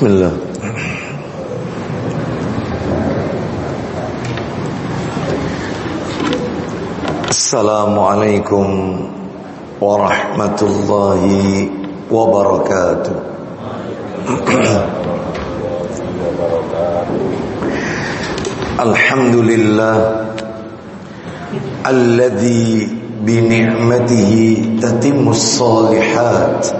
بسم الله. السلام عليكم ورحمة الله وبركاته. الحمد لله الذي بنعمته تتم الصالحات.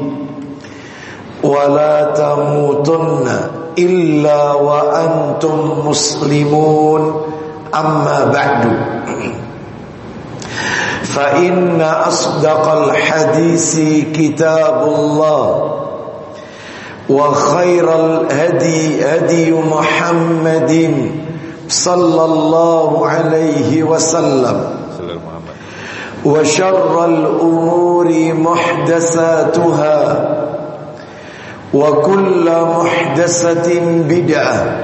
ولا تموتن إلا وأنتم مسلمون. أما بعد فإن أصدق الحديث كتاب الله وخير الهدي هدي محمد صلى الله عليه وسلم وشر الأمور محدثاتها. وكل محدثة بدعة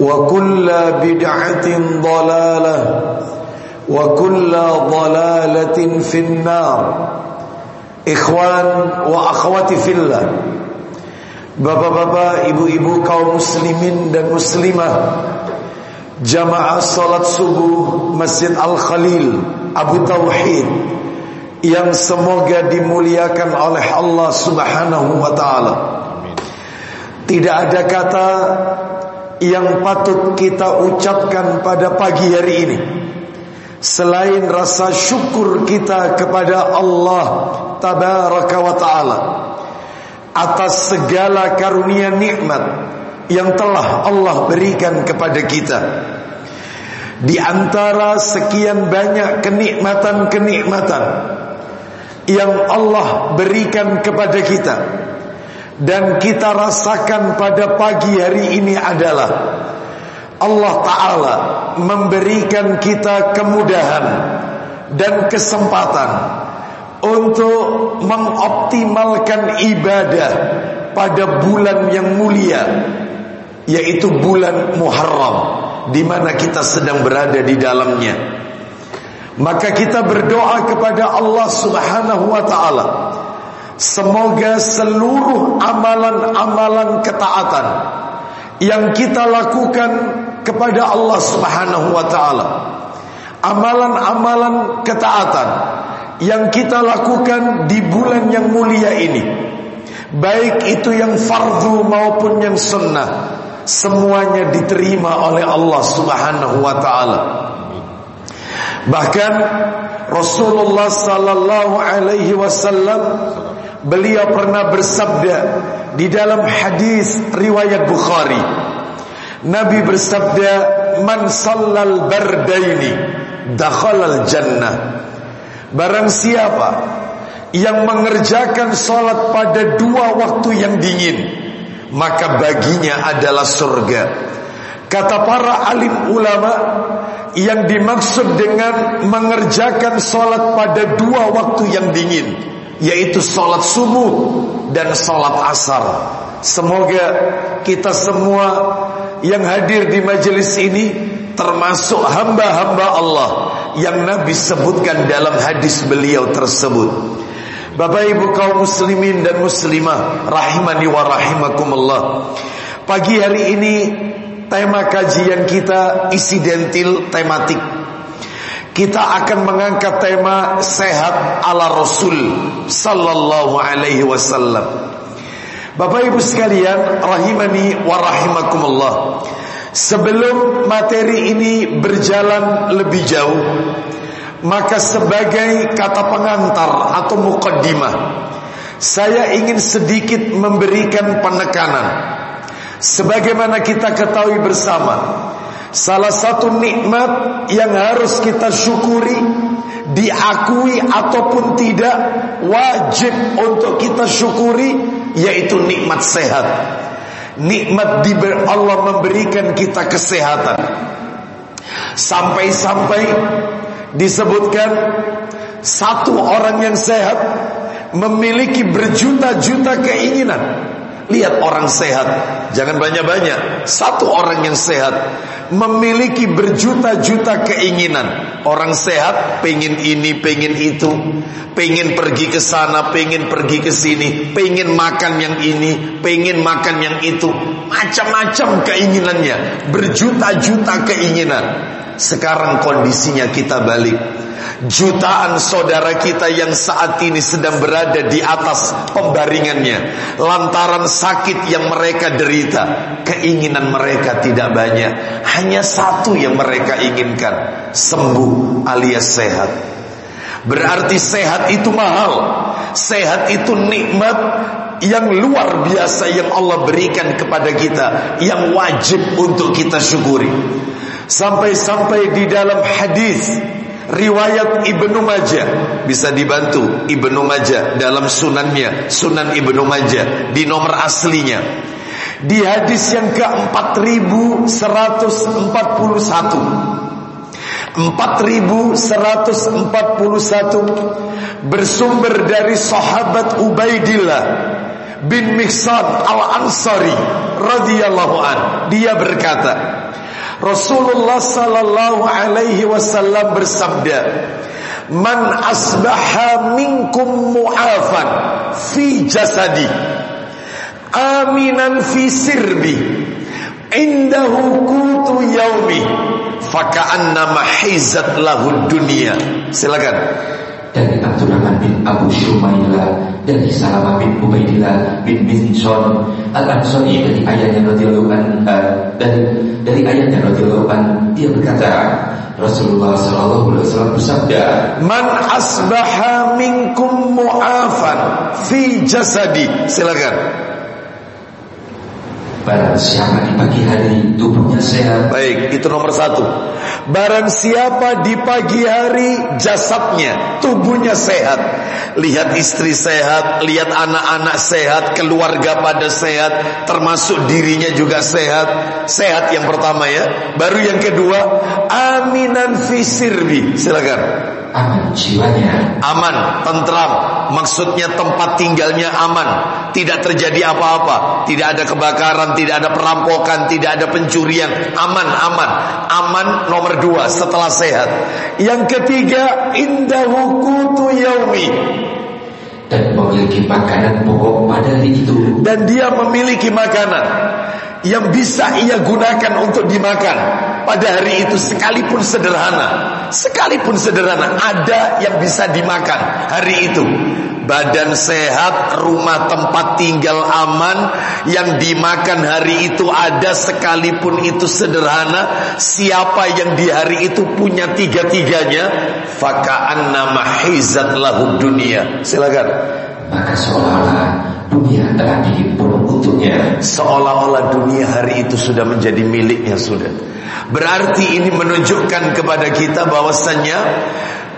وكل بدعة ضلالة وكل ضلالة في النار إخوان وأخواتي في الله Bapak-bapak, ibu-ibu kaum muslimin dan muslimah Jamaah salat subuh Masjid Al-Khalil Abu Tauhid yang semoga dimuliakan oleh Allah Subhanahu wa taala. Tidak ada kata yang patut kita ucapkan pada pagi hari ini selain rasa syukur kita kepada Allah tabaraka wa taala atas segala karunia nikmat yang telah Allah berikan kepada kita. Di antara sekian banyak kenikmatan-kenikmatan yang Allah berikan kepada kita dan kita rasakan pada pagi hari ini adalah Allah Ta'ala memberikan kita kemudahan dan kesempatan untuk mengoptimalkan ibadah pada bulan yang mulia yaitu bulan Muharram di mana kita sedang berada di dalamnya. Maka kita berdoa kepada Allah Subhanahu wa taala. Semoga seluruh amalan-amalan ketaatan yang kita lakukan kepada Allah Subhanahu wa taala amalan-amalan ketaatan yang kita lakukan di bulan yang mulia ini baik itu yang fardu maupun yang sunnah semuanya diterima oleh Allah Subhanahu wa taala Bahkan Rasulullah sallallahu alaihi wasallam beliau pernah bersabda di dalam hadis riwayat Bukhari. Nabi bersabda, "Man sallal bardaini dakhalal jannah." Barang siapa yang mengerjakan salat pada dua waktu yang dingin, maka baginya adalah surga. Kata para alim ulama, yang dimaksud dengan mengerjakan solat pada dua waktu yang dingin yaitu solat subuh dan solat asar. Semoga kita semua yang hadir di majelis ini termasuk hamba-hamba Allah yang Nabi sebutkan dalam hadis beliau tersebut. Bapak Ibu kaum muslimin dan muslimah rahimani wa rahimakumullah. Pagi hari ini tema kajian kita isidentil tematik. Kita akan mengangkat tema sehat ala Rasul sallallahu alaihi wasallam. Bapak Ibu sekalian, rahimani wa rahimakumullah. Sebelum materi ini berjalan lebih jauh, maka sebagai kata pengantar atau mukaddimah, saya ingin sedikit memberikan penekanan Sebagaimana kita ketahui bersama Salah satu nikmat yang harus kita syukuri Diakui ataupun tidak Wajib untuk kita syukuri yaitu nikmat sehat. Nikmat Allah memberikan kita kesehatan. Sampai-sampai disebutkan satu orang yang sehat memiliki berjuta-juta keinginan. Lihat orang sehat, jangan banyak-banyak. Satu orang yang sehat memiliki berjuta-juta keinginan. Orang sehat pengen ini, pengen itu, pengen pergi ke sana, pengen pergi ke sini, pengen makan yang ini, pengen makan yang itu, macam-macam keinginannya, berjuta-juta keinginan. Sekarang kondisinya kita balik Jutaan saudara kita yang saat ini sedang berada di atas pembaringannya. Lantaran sakit yang mereka derita. Keinginan mereka tidak banyak. Hanya satu yang mereka inginkan. Sembuh alias sehat. Berarti sehat itu mahal. Sehat itu nikmat yang luar biasa yang Allah berikan kepada kita. Yang wajib untuk kita syukuri. Sampai-sampai di dalam hadis riwayat Ibnu Majah bisa dibantu Ibnu Majah dalam sunannya Sunan Ibnu Majah di nomor aslinya. Di hadis yang ke-4141 4141 bersumber dari sahabat Ubaidillah bin Mihsan Al-Ansari radhiyallahu an. Dia berkata Rasulullah sallallahu alaihi wasallam bersabda, "Man asbaha minkum mu'afan fi jasadi, aminan fi sirbi, indahu kutu yaumi, faka'anna mahizat lahu dunia." Silakan dari Abdurrahman bin Abu Shumailah dari Salamah bin Ubaidillah bin Minson Al Ansori dari ayahnya radhiyallahu anha dari dari ayahnya radhiyallahu an. Dia berkata Rasulullah sallallahu alaihi wasallam bersabda Man asbaha minkum mu'afan fi jasadi silakan Barang siapa di pagi hari tubuhnya sehat? Baik, itu nomor satu. Barang siapa di pagi hari jasadnya, tubuhnya sehat. Lihat istri sehat, lihat anak-anak sehat, keluarga pada sehat Termasuk dirinya juga sehat. Sehat yang pertama ya. Baru yang kedua Aminan fisirbi. Silakan. Aman jiwanya. Aman tentram maksudnya tempat tinggalnya aman. Tidak terjadi apa-apa. Tidak ada kebakaran tidak ada perampokan tidak ada pencurian. Aman aman. Aman nomor dua setelah sehat. Yang ketiga indahu kutu yaumi. Dan memiliki makanan pokok pada hari itu. Dan dia memiliki makanan yang bisa ia gunakan untuk dimakan pada hari itu sekalipun sederhana sekalipun sederhana ada yang bisa dimakan hari itu. Badan sehat rumah tempat tinggal aman yang dimakan hari itu ada sekalipun itu sederhana. Siapa yang di hari itu punya tiga-tiganya faka'an nama hizat lahu dunia. Silakan. Maka seolah-olah dunia telah dihimpun untuknya. Seolah-olah dunia hari itu sudah menjadi miliknya sudah berarti ini menunjukkan kepada kita bahwasannya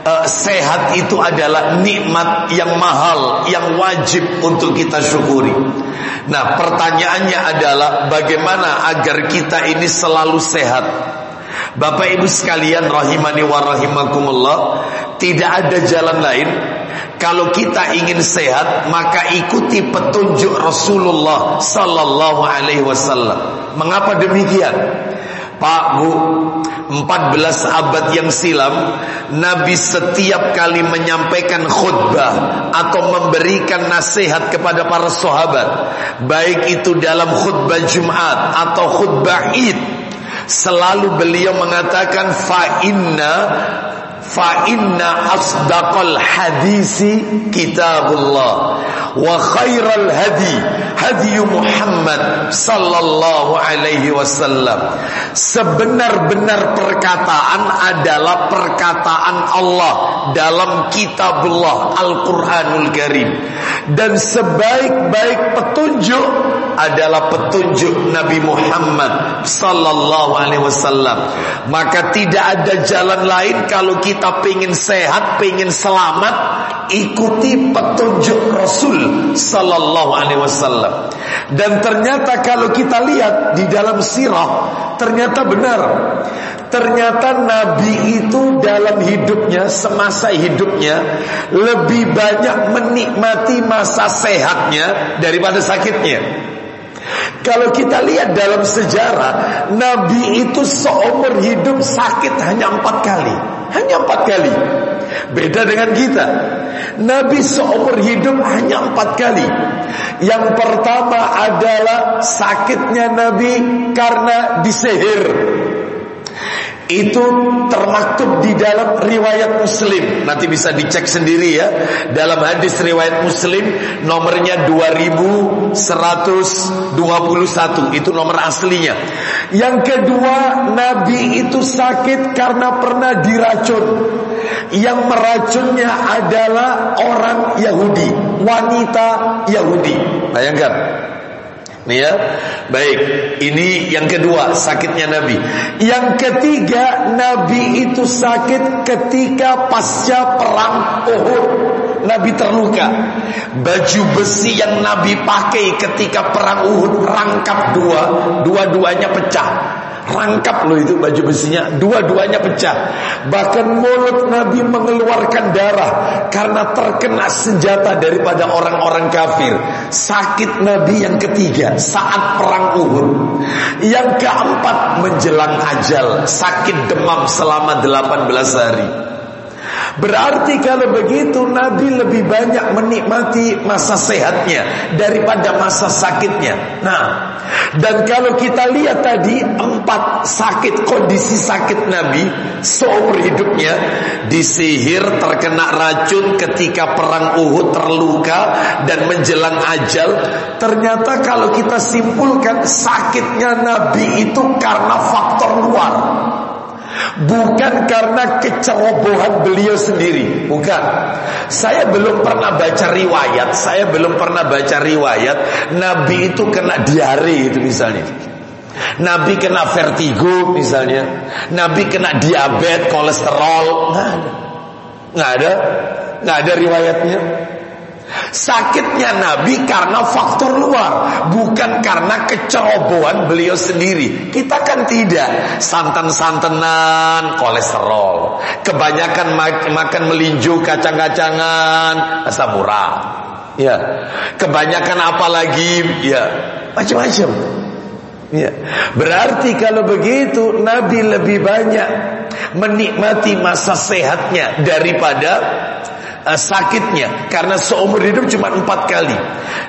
uh, sehat itu adalah nikmat yang mahal yang wajib untuk kita syukuri. Nah pertanyaannya adalah bagaimana agar kita ini selalu sehat Bapak Ibu sekalian rahimani wa rahimakumullah tidak ada jalan lain kalau kita ingin sehat, maka ikuti petunjuk Rasulullah sallallahu alaihi wasallam. Mengapa demikian? Pak Bu, 14 abad yang silam Nabi setiap kali menyampaikan khutbah atau memberikan nasihat kepada para sahabat, baik itu dalam khutbah Jumat atau khutbah Id, selalu beliau mengatakan fa inna fa inna asdaqal hadisi kitabullah. Wa khairal hadi hadi Muhammad sallallahu alaihi wasallam. Sebenar-benar perkataan adalah perkataan Allah dalam kitabullah Al-Qur'anul Karim. Dan sebaik-baik petunjuk adalah petunjuk Nabi Muhammad sallallahu alaihi wasallam. Maka tidak ada jalan lain kalau kita pengen sehat, pengen selamat, ikuti petunjuk Rasul sallallahu alaihi wasallam. Dan ternyata kalau kita lihat di dalam sirah, ternyata benar. Ternyata Nabi itu dalam hidupnya, semasa hidupnya lebih banyak menikmati masa sehatnya daripada sakitnya. Kalau kita lihat dalam sejarah, Nabi itu seumur hidup sakit hanya empat kali, hanya empat kali. Beda dengan kita. Nabi seumur hidup hanya empat kali. Yang pertama adalah sakitnya Nabi karena disihir. Itu termaktub di dalam riwayat Muslim. Nanti bisa dicek sendiri ya. Dalam hadis riwayat Muslim nomornya 2121. Itu nomor aslinya. Yang kedua, Nabi itu sakit karena pernah diracun. Yang meracunnya adalah orang Yahudi, wanita Yahudi. Bayangkan. Ya. Baik, ini yang kedua sakitnya Nabi. Yang ketiga, Nabi itu sakit ketika pasca perang Uhud. Nabi terluka. Baju besi yang Nabi pakai ketika perang Uhud rangkap dua, dua-duanya pecah. Rangkap loh itu baju besinya Dua-duanya pecah Bahkan mulut Nabi mengeluarkan darah Karena terkena senjata daripada orang-orang kafir Sakit Nabi yang ketiga Saat perang Uhud Yang keempat menjelang ajal Sakit demam selama 18 hari Berarti kalau begitu Nabi lebih banyak menikmati masa sehatnya daripada masa sakitnya. Nah, dan kalau kita lihat tadi empat sakit kondisi sakit Nabi seumur hidupnya disihir, terkena racun ketika perang Uhud terluka dan menjelang ajal. Ternyata kalau kita simpulkan sakitnya Nabi itu karena faktor luar. Bukan karena kecerobohan beliau sendiri. Bukan. Saya belum pernah baca riwayat. Saya belum pernah baca riwayat. Nabi itu kena diare itu misalnya. Nabi kena vertigo misalnya. Nabi kena diabetes, kolesterol. Nggak ada. Nggak ada. Nggak ada riwayatnya Sakitnya Nabi karena faktor luar, bukan karena kecerobohan beliau sendiri. Kita kan tidak santan-santenan, kolesterol. Kebanyakan makan melinju, kacang-kacangan, asam murah. Ya. Kebanyakan apa lagi? Ya, macam-macam. Ya. Berarti kalau begitu Nabi lebih banyak menikmati masa sehatnya daripada uh, sakitnya. Karena seumur hidup cuma empat kali.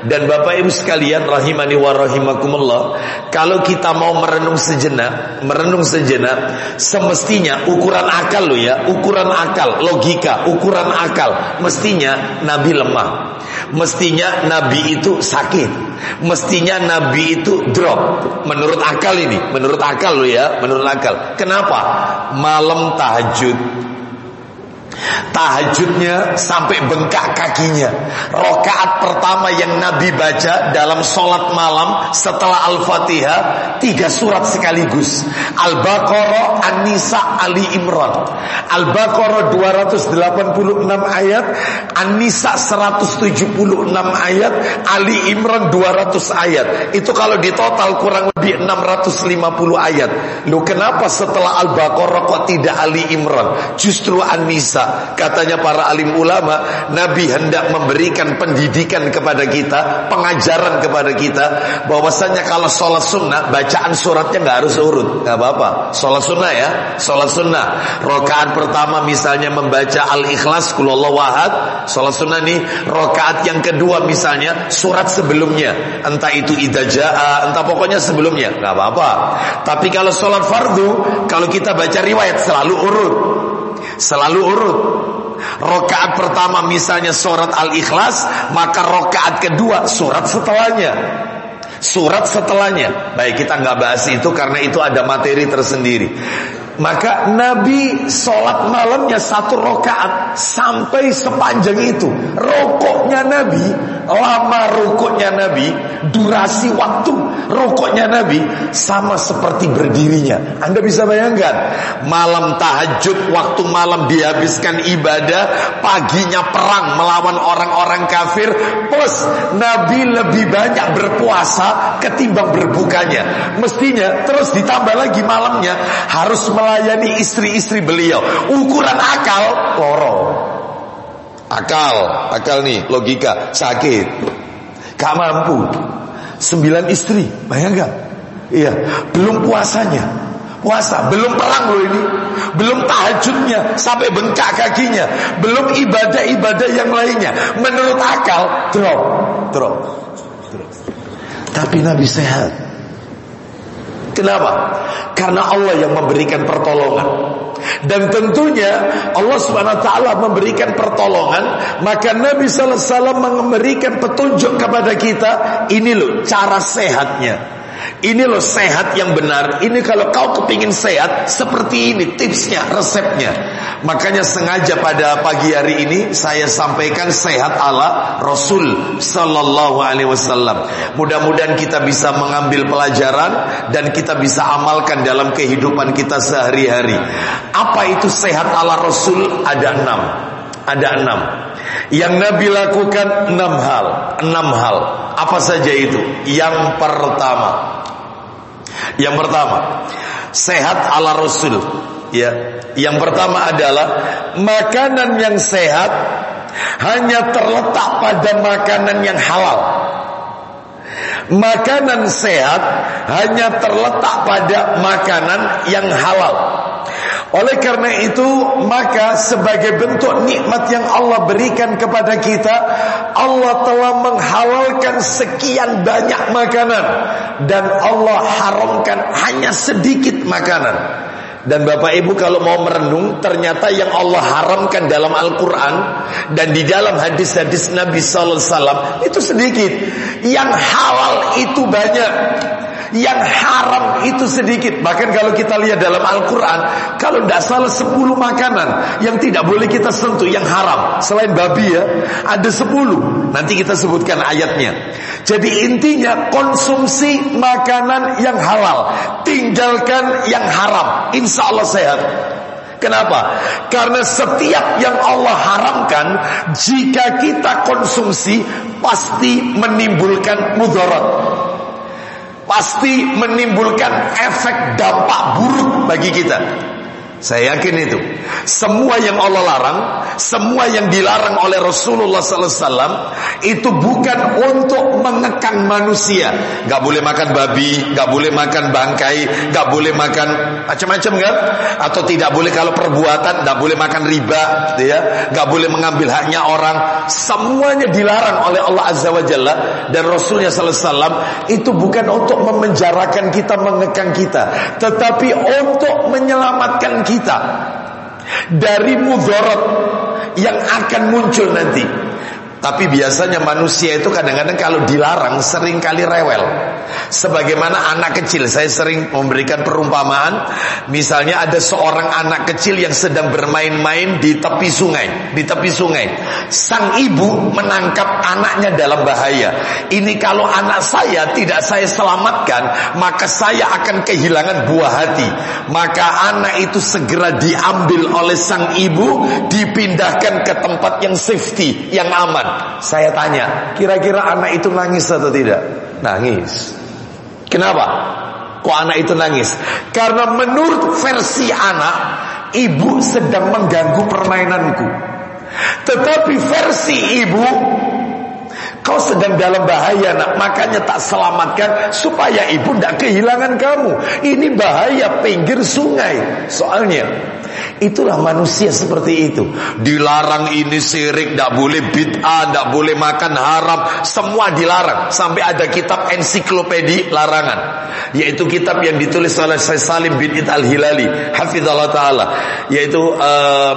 Dan bapak ibu sekalian rahimani wa rahimakumullah kalau kita mau merenung sejenak merenung sejenak semestinya ukuran akal lo ya ukuran akal logika ukuran akal. Mestinya nabi lemah. Mestinya nabi itu sakit. Mestinya nabi itu drop. Menurut akal ini menurut akal lo ya menurut akal. Kenapa? Malam tahajud Tahajudnya sampai bengkak kakinya. Rokaat pertama yang Nabi baca dalam sholat malam setelah Al-Fatihah tiga surat sekaligus. Al-Baqarah, An-Nisa, Ali Imran. Al-Baqarah 286 ayat, An-Nisa 176 ayat, Ali Imran 200 ayat. Itu kalau di total kurang lebih 650 ayat. Lu kenapa setelah Al-Baqarah kok tidak Ali Imran? Justru An-Nisa Katanya para alim ulama, Nabi hendak memberikan pendidikan kepada kita, pengajaran kepada kita, bahwasanya kalau sholat sunnah, bacaan suratnya nggak harus urut, nggak apa-apa. Sholat sunnah ya, sholat sunnah. Rokaat pertama misalnya membaca al-ikhlas, kulallah wahad, sholat sunnah nih. Rokaat yang kedua misalnya surat sebelumnya, entah itu idajaa, entah pokoknya sebelumnya, nggak apa-apa. Tapi kalau sholat fardu, kalau kita baca riwayat selalu urut. Selalu urut. Rokaat pertama misalnya surat Al-Ikhlas, maka rokaat kedua surat setelahnya. Surat setelahnya. Baik kita nggak bahas itu karena itu ada materi tersendiri. Maka Nabi sholat malamnya satu rokaat sampai sepanjang itu. Rokoknya Nabi, lama rokoknya Nabi, durasi waktu rokoknya Nabi sama seperti berdirinya. Anda bisa bayangkan, malam tahajud, waktu malam dihabiskan ibadah, paginya perang melawan orang-orang kafir, plus Nabi lebih banyak berpuasa ketimbang berbukanya. Mestinya terus ditambah lagi malamnya harus melayani istri-istri beliau. Ukuran akal loro. Akal, akal nih logika sakit. Gak mampu. Sembilan istri, bayangkan. Iya, belum puasanya. Puasa, belum perang loh ini Belum tahajudnya Sampai bengkak kakinya Belum ibadah-ibadah yang lainnya Menurut akal Drop Drop, drop. Tapi Nabi sehat Kenapa? Karena Allah yang memberikan pertolongan. Dan tentunya Allah Subhanahu wa taala memberikan pertolongan, maka Nabi sallallahu alaihi wasallam memberikan petunjuk kepada kita, ini loh cara sehatnya. Ini loh sehat yang benar. Ini kalau kau kepingin sehat seperti ini tipsnya, resepnya. Makanya sengaja pada pagi hari ini saya sampaikan sehat ala Rasul Sallallahu Alaihi Wasallam. Mudah-mudahan kita bisa mengambil pelajaran dan kita bisa amalkan dalam kehidupan kita sehari-hari. Apa itu sehat ala Rasul? Ada enam. Ada enam. Yang Nabi lakukan enam hal. Enam hal. Apa saja itu? Yang pertama. Yang pertama, sehat ala Rasul. Ya, yang pertama adalah makanan yang sehat hanya terletak pada makanan yang halal. Makanan sehat hanya terletak pada makanan yang halal. Oleh karena itu maka sebagai bentuk nikmat yang Allah berikan kepada kita Allah telah menghalalkan sekian banyak makanan Dan Allah haramkan hanya sedikit makanan dan Bapak Ibu kalau mau merenung Ternyata yang Allah haramkan dalam Al-Quran Dan di dalam hadis-hadis Nabi Sallallahu Alaihi Wasallam Itu sedikit. Yang halal itu banyak yang haram itu sedikit. Bahkan kalau kita lihat dalam Al-Quran, kalau tidak salah 10 makanan yang tidak boleh kita sentuh, yang haram. Selain babi ya, ada 10. Nanti kita sebutkan ayatnya. Jadi intinya konsumsi makanan yang halal. Tinggalkan yang haram. Insya Allah sehat. Kenapa? Karena setiap yang Allah haramkan jika kita konsumsi pasti menimbulkan mudarat pasti menimbulkan efek dampak buruk bagi kita. Saya yakin itu. Semua yang Allah larang, semua yang dilarang oleh Rasulullah SAW itu bukan untuk mengekang manusia. Gak boleh makan babi, gak boleh makan bangkai, gak boleh makan macam-macam kan? Atau tidak boleh kalau perbuatan, gak boleh makan riba, gitu ya? Gak boleh mengambil haknya orang. Semuanya dilarang oleh Allah Azza wa Jalla dan Rasulnya SAW itu bukan untuk memenjarakan kita, mengekang kita, tetapi untuk menyelamatkan kita kita dari mudarat yang akan muncul nanti. Tapi biasanya manusia itu kadang-kadang kalau dilarang sering kali rewel. Sebagaimana anak kecil, saya sering memberikan perumpamaan. Misalnya ada seorang anak kecil yang sedang bermain-main di tepi sungai, di tepi sungai. Sang ibu menangkap anaknya dalam bahaya. Ini kalau anak saya tidak saya selamatkan, maka saya akan kehilangan buah hati. Maka anak itu segera diambil oleh sang ibu, dipindahkan ke tempat yang safety, yang aman. Saya tanya, kira-kira anak itu nangis atau tidak? Nangis. Kenapa? Kok anak itu nangis? Karena menurut versi anak, ibu sedang mengganggu permainanku. Tetapi versi ibu, kau sedang dalam bahaya nak, makanya tak selamatkan supaya ibu tidak kehilangan kamu. Ini bahaya pinggir sungai. Soalnya Itulah manusia seperti itu. Dilarang ini sirik, tidak boleh bid'ah, tidak boleh makan haram, semua dilarang. Sampai ada kitab ensiklopedi larangan, yaitu kitab yang ditulis oleh Salim bin Id al-Hilali, hafizallah taala, yaitu uh,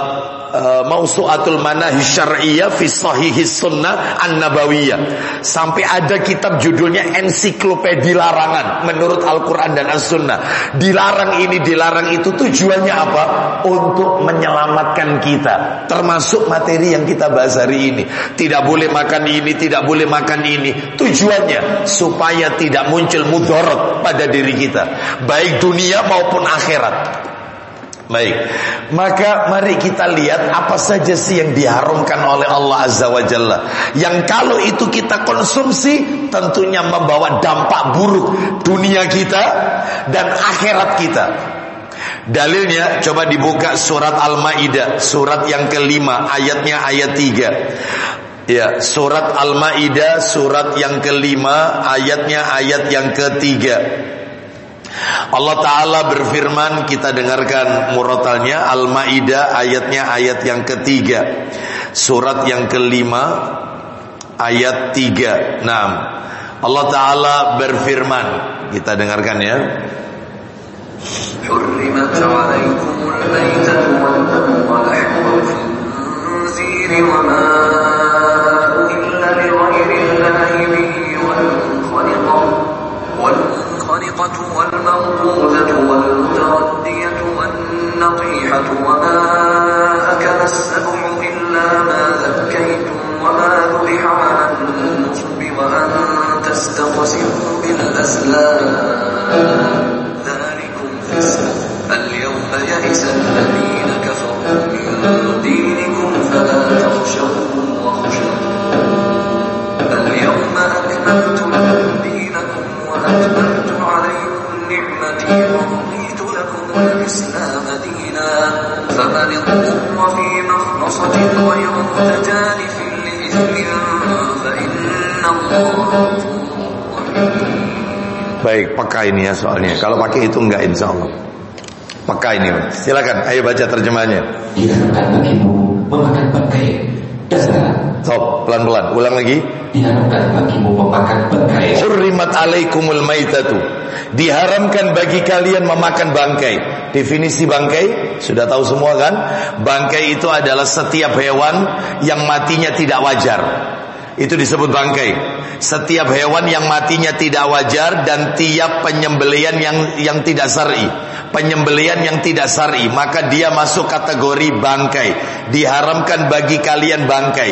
uh, Mausu'atul Manahi Syar'iyyah fi Sahihi Sunnah An-Nabawiyah. Sampai ada kitab judulnya Ensiklopedi Larangan menurut Al-Qur'an dan As-Sunnah. Dilarang ini, dilarang itu tujuannya apa? Untuk menyelamatkan kita. Termasuk materi yang kita bahas hari ini. Tidak boleh makan ini, tidak boleh makan ini. Tujuannya supaya tidak muncul mudorot pada diri kita, baik dunia maupun akhirat. Baik, maka mari kita lihat apa saja sih yang diharumkan oleh Allah Azza wa Jalla. Yang kalau itu kita konsumsi tentunya membawa dampak buruk dunia kita dan akhirat kita. Dalilnya coba dibuka surat Al-Maidah surat yang kelima ayatnya ayat tiga. Ya, surat Al-Maidah surat yang kelima ayatnya ayat yang ketiga. Allah Ta'ala berfirman kita dengarkan murotalnya Al-Ma'idah ayatnya ayat yang ketiga Surat yang kelima ayat tiga Nah Allah Ta'ala berfirman Kita dengarkan ya حرمت عليكم الميتة والدم ولحم الخنزير وما والنطيحة وما أكل السبع إلا ما ذكيتم وما ذبح على النصب وأن تستقسموا بالأزلام. اليوم يئس الذين كفروا من دينكم فلا Baik, pakai ini ya soalnya. Kalau pakai itu enggak insya Allah. Pakai ini. Silakan, ayo baca terjemahnya. Diharamkan bagimu memakan bangkai dasar. Stop, pelan-pelan. Ulang lagi. Diharamkan bagimu memakan bangkai. Hurrimat alaikumul maitatu. Diharamkan bagi kalian memakan bangkai. Definisi bangkai sudah tahu semua kan? Bangkai itu adalah setiap hewan yang matinya tidak wajar. Itu disebut bangkai. Setiap hewan yang matinya tidak wajar dan tiap penyembelian yang yang tidak syar'i. Penyembelian yang tidak syar'i, maka dia masuk kategori bangkai. Diharamkan bagi kalian bangkai.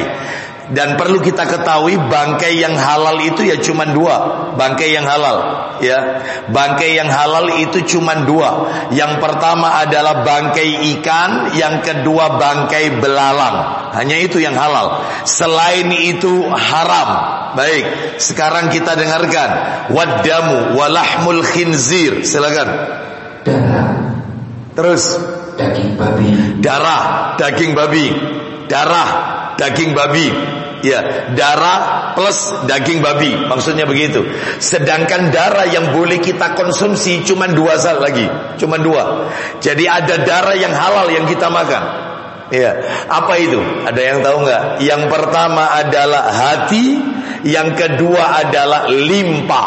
Dan perlu kita ketahui bangkai yang halal itu ya cuma dua. Bangkai yang halal ya. Bangkai yang halal itu cuma dua. Yang pertama adalah bangkai ikan Yang kedua bangkai belalang. Hanya itu yang halal. Selain itu haram. Baik sekarang kita dengarkan. Waddamu walahmul khinzir. Silakan. Darah. Terus. Daging babi. Darah Daging babi. Darah daging babi. Ya, darah plus daging babi, maksudnya begitu. Sedangkan darah yang boleh kita konsumsi cuma dua sal lagi, cuma dua. Jadi ada darah yang halal yang kita makan. Ya, apa itu? Ada yang tahu nggak? Yang pertama adalah hati, yang kedua adalah limpa.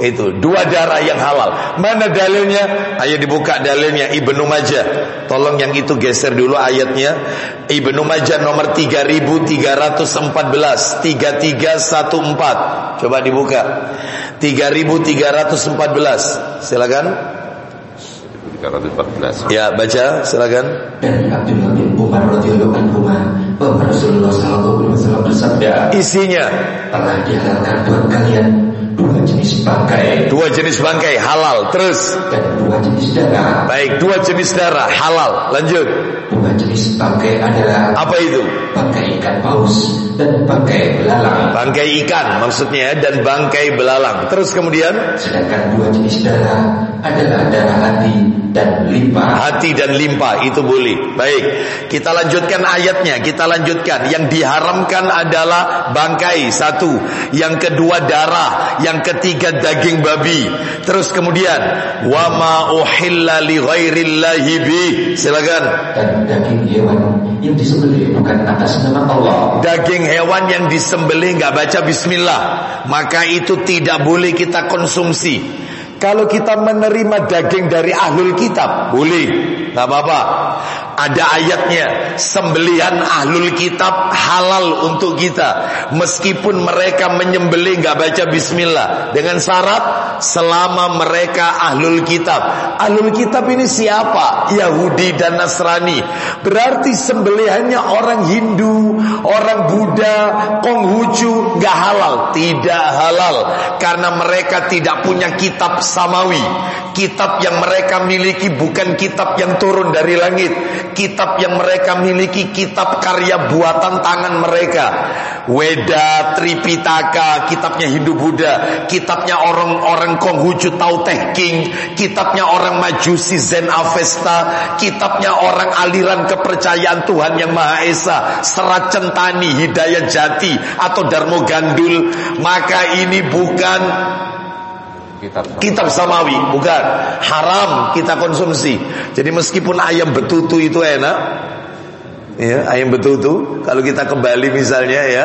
Itu dua darah yang halal. Mana dalilnya? Ayo dibuka dalilnya Ibnu Majah. Tolong yang itu geser dulu ayatnya. Ibnu Majah nomor 3314 3314. Coba dibuka. 3314. Silakan. 314. Ya, baca silakan. Dari Abdullah bin Umar radhiyallahu anhu bahwa Rasulullah sallallahu alaihi wasallam bersabda, isinya telah dihalalkan buat kalian dua jenis bangkai. Dua jenis bangkai halal. Terus dan dua jenis darah. Baik, dua jenis darah halal. Lanjut. Dua jenis bangkai adalah apa itu? Bangkai ikan paus dan bangkai belalang. Bangkai ikan maksudnya dan bangkai belalang. Terus kemudian sedangkan dua jenis darah adalah darah hati dan limpa. Hati dan limpa itu boleh. Baik, kita lanjutkan ayatnya. Kita lanjutkan. Yang diharamkan adalah bangkai satu, yang kedua darah, yang ketiga daging babi. Terus kemudian wa ma uhilla li ghairillahi bi. Silakan. Dan daging hewan yang disembelih bukan atas nama Allah. Daging hewan yang disembelih nggak baca bismillah, maka itu tidak boleh kita konsumsi. Kalau kita menerima daging dari ahlul kitab, boleh, nggak apa-apa. Ada ayatnya, sembelihan ahlul kitab halal untuk kita, meskipun mereka menyembelih nggak baca Bismillah, dengan syarat selama mereka ahlul kitab. Ahlul kitab ini siapa? Yahudi dan Nasrani. Berarti sembelihannya orang Hindu, orang Buddha, Konghucu nggak halal, tidak halal karena mereka tidak punya kitab samawi. Kitab yang mereka miliki bukan kitab yang turun dari langit. Kitab yang mereka miliki kitab karya buatan tangan mereka. Weda, Tripitaka, kitabnya Hindu Buddha, kitabnya orang-orang Konghucu Tao Te King, kitabnya orang Majusi Zen Avesta, kitabnya orang aliran kepercayaan Tuhan yang Maha Esa, Serat Centani, Hidayah Jati atau Darmo Gandul, maka ini bukan kitab samawi. kitab samawi bukan. Haram kita konsumsi. Jadi meskipun ayam betutu itu enak ya ayam betutu kalau kita kembali misalnya ya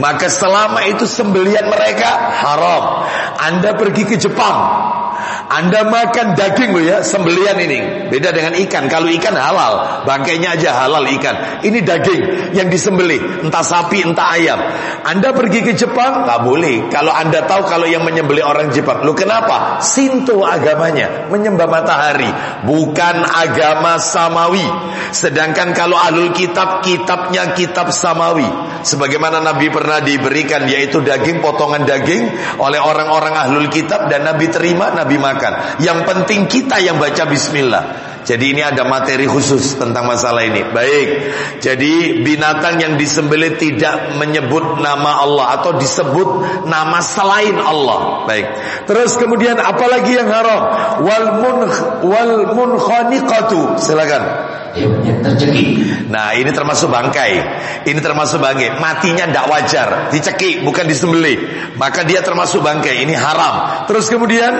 maka selama itu sembelian mereka haram. Anda pergi ke Jepang anda makan daging loh ya, sembelian ini. Beda dengan ikan. Kalau ikan halal, bangkainya aja halal ikan. Ini daging yang disembelih, entah sapi, entah ayam. Anda pergi ke Jepang, nggak boleh. Kalau Anda tahu kalau yang menyembelih orang Jepang, lu kenapa? Sinto agamanya, menyembah matahari, bukan agama samawi. Sedangkan kalau ahlul kitab, kitabnya kitab samawi. Sebagaimana Nabi pernah diberikan yaitu daging potongan daging oleh orang-orang ahlul kitab dan Nabi terima, Nabi makan. Yang penting kita yang baca bismillah. Jadi ini ada materi khusus tentang masalah ini. Baik. Jadi binatang yang disembelih tidak menyebut nama Allah atau disebut nama selain Allah. Baik. Terus kemudian apalagi yang haram? Wal mun wal munkhaniqatu. Silakan. Tercekik. Nah, ini termasuk bangkai. Ini termasuk bangkai. Matinya tidak wajar, dicekik bukan disembelih. Maka dia termasuk bangkai. Ini haram. Terus kemudian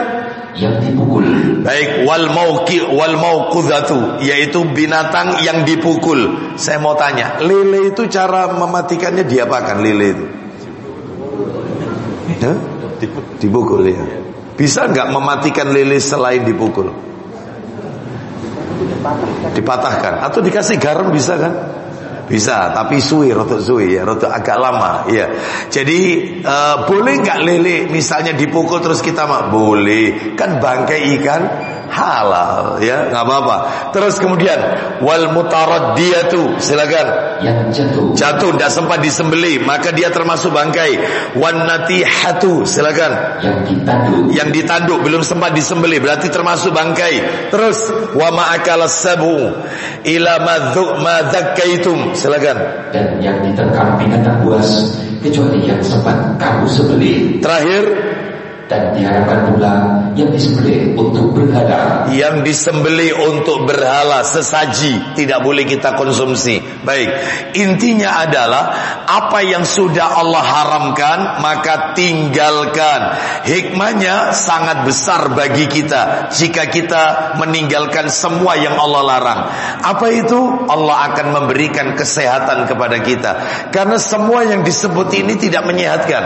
yang dipukul. Baik, wal mauqi wal mauqudatu yaitu binatang yang dipukul. Saya mau tanya, lele itu cara mematikannya diapakan lele itu? Hah? Dipukul ya. Bisa nggak mematikan lele selain dipukul? Dipatahkan atau dikasih garam bisa kan? Bisa, tapi suwi, rotok suwi ya, rotok agak lama ya. Jadi uh, boleh nggak lele misalnya dipukul terus kita mak boleh, kan bangkai ikan halal ya, nggak apa-apa. Terus kemudian wal mutaraddiyatu, silakan. Yang jatuh. Jatuh tidak sempat disembeli, maka dia termasuk bangkai. Wan natihatu, silakan. Yang ditanduk. Yang ditanduk belum sempat disembeli, berarti termasuk bangkai. Terus wa ma'akala sabu ila madzakaitum, silakan. Dan yang diterkam binatang buas kecuali yang sempat kamu sebeli. Terakhir dan diharapkan pula yang disembelih untuk berhala. Yang disembelih untuk berhala sesaji tidak boleh kita konsumsi. Baik, intinya adalah apa yang sudah Allah haramkan maka tinggalkan. Hikmahnya sangat besar bagi kita jika kita meninggalkan semua yang Allah larang. Apa itu? Allah akan memberikan kesehatan kepada kita. Karena semua yang disebut ini tidak menyehatkan.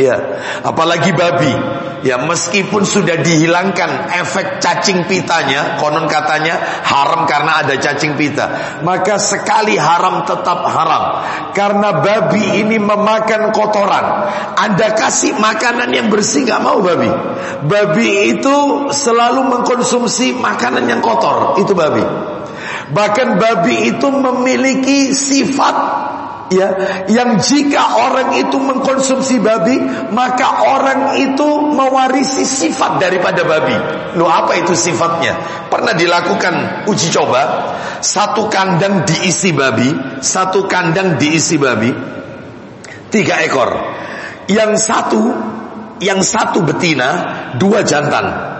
Ya, apalagi babi. Ya, meskipun sudah dihilangkan efek cacing pitanya, konon katanya haram karena ada cacing pita. Maka sekali haram tetap haram. Karena babi ini memakan kotoran. Anda kasih makanan yang bersih gak mau babi. Babi itu selalu mengkonsumsi makanan yang kotor. Itu babi. Bahkan babi itu memiliki sifat ya yang jika orang itu mengkonsumsi babi maka orang itu mewarisi sifat daripada babi. Lo apa itu sifatnya? Pernah dilakukan uji coba? Satu kandang diisi babi satu kandang diisi babi tiga ekor. Yang satu yang satu betina dua jantan.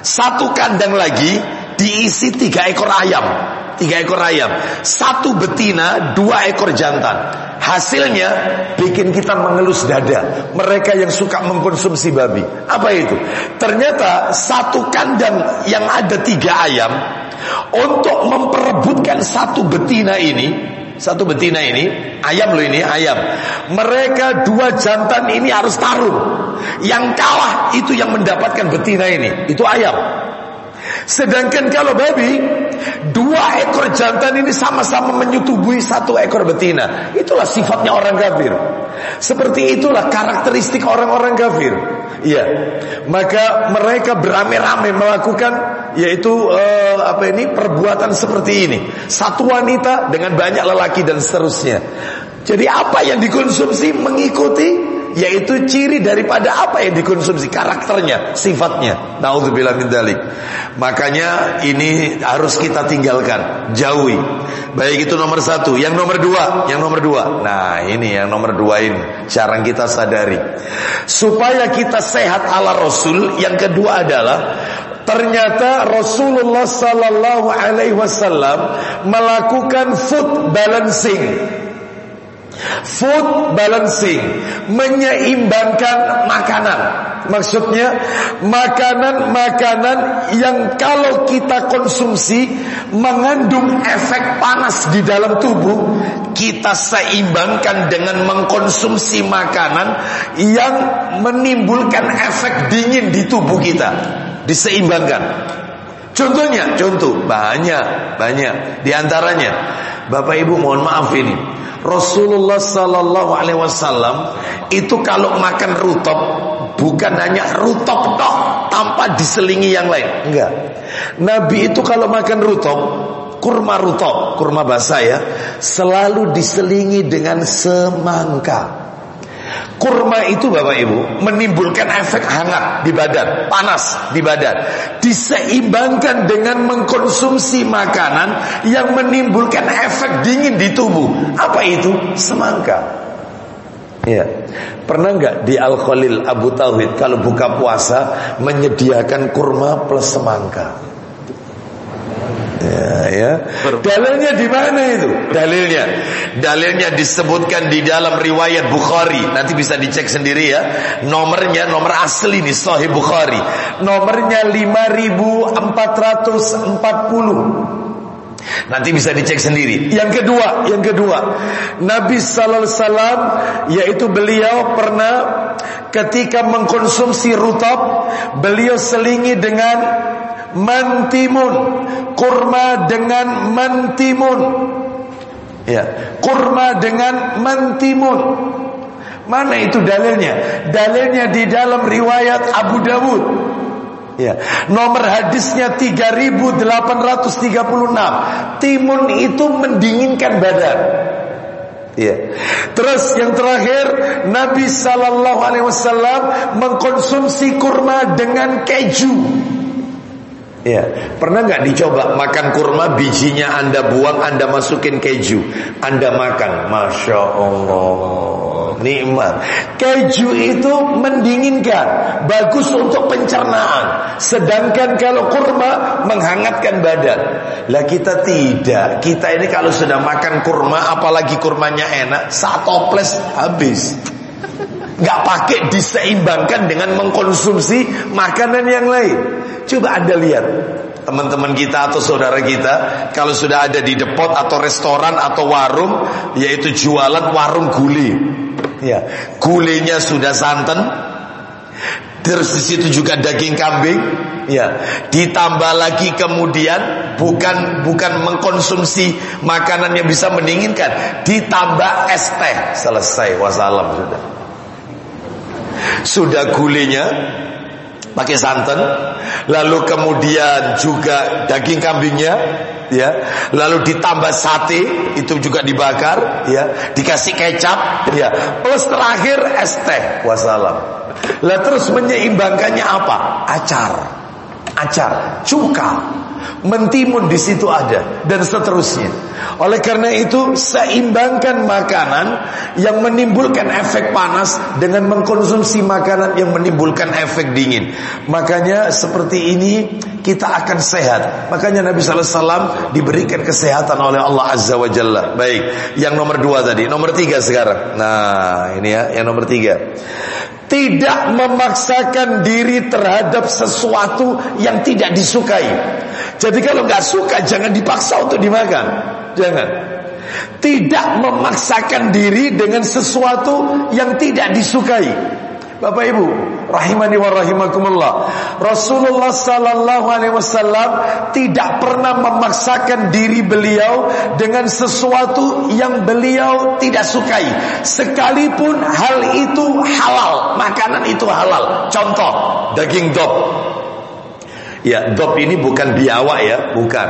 Satu kandang lagi diisi tiga ekor ayam. Tiga ekor ayam. Satu betina, dua ekor jantan. Hasilnya bikin kita mengelus dada. Mereka yang suka mengkonsumsi babi. Apa itu? Ternyata satu kandang yang ada tiga ayam untuk memperebutkan satu betina ini satu betina ini, ayam loh ini, ayam. Mereka dua jantan ini harus tarung. Yang kalah itu yang mendapatkan betina ini, itu ayam. Sedangkan kalau babi, dua ekor jantan ini sama-sama menyutubuhi satu ekor betina. Itulah sifatnya orang kafir. Seperti itulah karakteristik orang-orang kafir. Iya. Maka mereka beramai-ramai melakukan yaitu uh, apa ini perbuatan seperti ini. Satu wanita dengan banyak lelaki dan seterusnya. Jadi apa yang dikonsumsi mengikuti yaitu ciri daripada apa yang dikonsumsi karakternya, sifatnya. Nauzubillah min dalik. Makanya ini harus kita tinggalkan, jauhi. Baik itu nomor satu. Yang nomor dua, yang nomor dua. Nah ini yang nomor dua ini, jarang kita sadari. Supaya kita sehat ala Rasul. Yang kedua adalah Ternyata Rasulullah Sallallahu Alaihi Wasallam melakukan food balancing Food balancing. Menyeimbangkan makanan. Maksudnya Makanan-makanan Yang kalau kita konsumsi Mengandung efek panas di dalam tubuh Kita seimbangkan dengan mengkonsumsi makanan Yang menimbulkan efek dingin di tubuh kita. Diseimbangkan. Contohnya, contoh banyak, banyak. Di antaranya, Bapak Ibu mohon maaf ini, Rasulullah Sallallahu Alaihi Wasallam itu kalau makan rutop bukan hanya rutop tok tanpa diselingi yang lain, enggak. Nabi itu kalau makan rutop kurma rutop, kurma basah ya, selalu diselingi dengan semangka. Kurma itu Bapak Ibu menimbulkan efek hangat di badan, panas di badan. Diseimbangkan dengan mengkonsumsi makanan yang menimbulkan efek dingin di tubuh. Apa itu? Semangka. Ya. Pernah nggak di Al Khalil Abu Tauhid kalau buka puasa menyediakan kurma plus semangka? Ya, ya. Dalilnya di mana itu? Dalilnya, dalilnya disebutkan di dalam riwayat Bukhari. Nanti bisa dicek sendiri ya. Nomornya, nomor asli nih Sahih Bukhari. Nomornya 5440. Nanti bisa dicek sendiri. Yang kedua, yang kedua, Nabi Sallallahu Alaihi Wasallam yaitu beliau pernah ketika mengkonsumsi rutab, beliau selingi dengan mantimun kurma dengan mantimun ya kurma dengan mantimun mana itu dalilnya dalilnya di dalam riwayat Abu Dawud Ya. Nomor hadisnya 3836. Timun itu mendinginkan badan. Ya. Terus yang terakhir Nabi wasallam mengkonsumsi kurma dengan keju. Ya, pernah nggak dicoba makan kurma bijinya Anda buang, Anda masukin keju, Anda makan, masya Allah, nikmat. Keju itu mendinginkan, bagus untuk pencernaan. Sedangkan kalau kurma menghangatkan badan. Lah kita tidak, kita ini kalau sudah makan kurma, apalagi kurmanya enak, satu toples habis. Gak pakai diseimbangkan dengan mengkonsumsi makanan yang lain. Coba anda lihat teman-teman kita atau saudara kita kalau sudah ada di depot atau restoran atau warung yaitu jualan warung gulai. Ya, gulainya sudah santan. Terus di situ juga daging kambing, ya. Ditambah lagi kemudian bukan bukan mengkonsumsi makanan yang bisa mendinginkan, ditambah es teh. Selesai, wassalam sudah. Sudah gulenya pakai santan, lalu kemudian juga daging kambingnya, ya, lalu ditambah sate itu juga dibakar, ya, dikasih kecap, ya, plus terakhir es teh, wassalam. Lah terus menyeimbangkannya apa? Acar, acar, cuka. Mentimun di situ ada dan seterusnya. Oleh karena itu seimbangkan makanan yang menimbulkan efek panas dengan mengkonsumsi makanan yang menimbulkan efek dingin. Makanya seperti ini kita akan sehat. Makanya Nabi sallallahu alaihi wasallam diberikan kesehatan oleh Allah Azza wa Jalla. Baik, yang nomor dua tadi, nomor tiga sekarang. Nah, ini ya, yang nomor tiga tidak memaksakan diri terhadap sesuatu yang tidak disukai. Jadi kalau nggak suka jangan dipaksa untuk dimakan. Jangan. Tidak memaksakan diri dengan sesuatu yang tidak disukai. Bapak Ibu, rahimani wa rahimakumullah. Rasulullah sallallahu alaihi wasallam tidak pernah memaksakan diri beliau dengan sesuatu yang beliau tidak sukai, sekalipun hal itu halal, makanan itu halal. Contoh, daging dop. Ya, dop ini bukan biawak ya, bukan.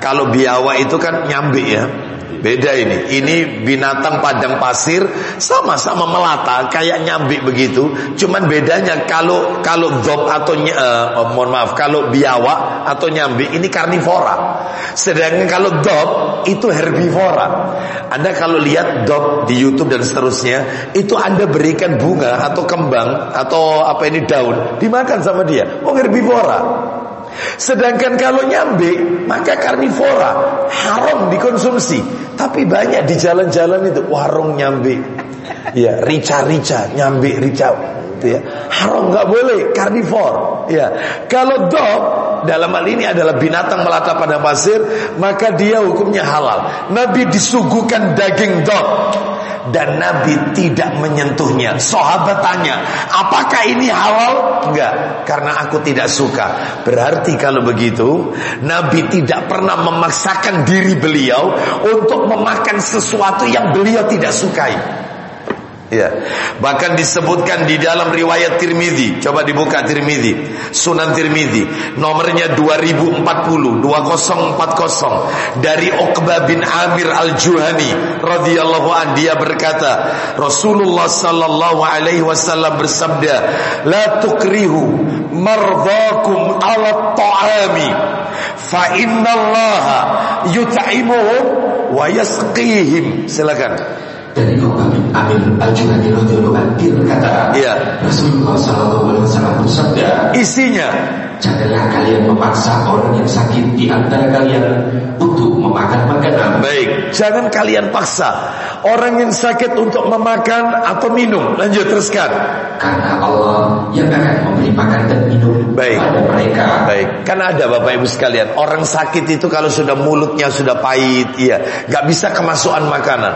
Kalau biawak itu kan nyambi ya. Beda ini. Ini binatang padang pasir sama-sama melata kayak nyambi begitu. Cuman bedanya kalau kalau zob atau uh, oh, mohon maaf kalau biawak atau nyambi ini karnivora. Sedangkan kalau dob itu herbivora. Anda kalau lihat dob di YouTube dan seterusnya, itu Anda berikan bunga atau kembang atau apa ini daun, dimakan sama dia. Oh herbivora. Sedangkan kalau nyambe maka karnivora haram dikonsumsi. Tapi banyak di jalan-jalan itu warung nyambe. Ya, rica-rica, nyambe rica. Ya. Haram nggak boleh karnivor. Ya. Kalau dog dalam hal ini adalah binatang melata pada pasir, maka dia hukumnya halal. Nabi disuguhkan daging dog dan Nabi tidak menyentuhnya. Sahabat tanya, apakah ini halal? Enggak, karena aku tidak suka. Berarti kalau begitu, Nabi tidak pernah memaksakan diri beliau untuk memakan sesuatu yang beliau tidak sukai. Ya. Bahkan disebutkan di dalam riwayat Tirmizi. Coba dibuka Tirmizi. Sunan Tirmizi. Nomornya 2040, 2040 dari Uqbah bin Amir Al-Juhani radhiyallahu an dia berkata, Rasulullah sallallahu alaihi wasallam bersabda, "La tukrihu mardakum 'ala ta'ami fa innallaha yut'imuhum wa yasqihim." Silakan dari bin Amir Al-Juhani radhiyallahu anhu berkata, ya. Rasulullah sallallahu alaihi wasallam bersabda, isinya Janganlah kalian memaksa orang yang sakit di antara kalian untuk memakan makanan. Baik, jangan kalian paksa orang yang sakit untuk memakan atau minum. Lanjut teruskan. Karena Allah yang akan memberi makan dan minum Baik. mereka. Baik, kan ada Bapak Ibu sekalian, orang sakit itu kalau sudah mulutnya sudah pahit, iya, nggak bisa kemasukan makanan.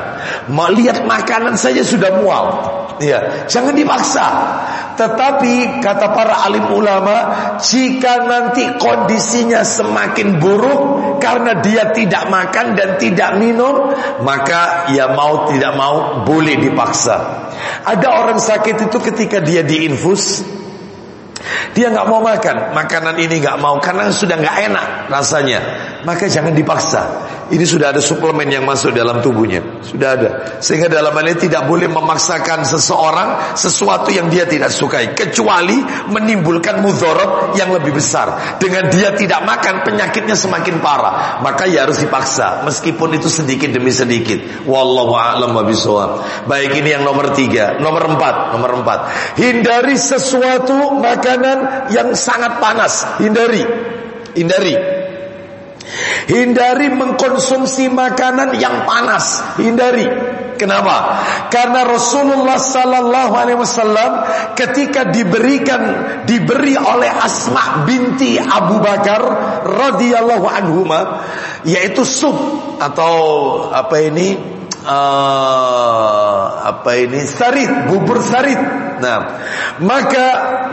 Mau lihat makanan saja sudah mual. Iya, jangan dipaksa. Tetapi kata para alim ulama, jika nanti kondisinya semakin buruk karena dia tidak makan dan tidak minum, maka ya mau tidak mau boleh dipaksa. Ada orang sakit itu ketika dia diinfus, dia nggak mau makan, makanan ini nggak mau karena sudah nggak enak rasanya. Maka jangan dipaksa. Ini sudah ada suplemen yang masuk dalam tubuhnya, sudah ada. Sehingga dalam hal ini tidak boleh memaksakan seseorang sesuatu yang dia tidak sukai, kecuali menimbulkan mudorot yang lebih besar. Dengan dia tidak makan, penyakitnya semakin parah. Maka ya harus dipaksa, meskipun itu sedikit demi sedikit. Wallahu a'lam. Baik ini yang nomor tiga, nomor empat, nomor empat. Hindari sesuatu makanan yang sangat panas, hindari, hindari. Hindari mengkonsumsi makanan yang panas. Hindari. Kenapa? Karena Rasulullah sallallahu alaihi wasallam ketika diberikan diberi oleh Asma binti Abu Bakar radhiyallahu anhuma yaitu sup atau apa ini uh, apa ini sarit bubur sarit Nah, maka